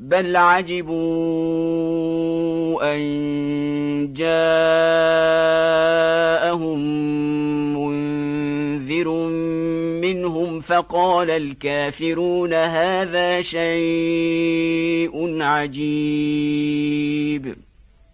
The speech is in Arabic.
بل عجبوا أن جاءهم منذر منهم فقال الكافرون هذا شيء عجيب.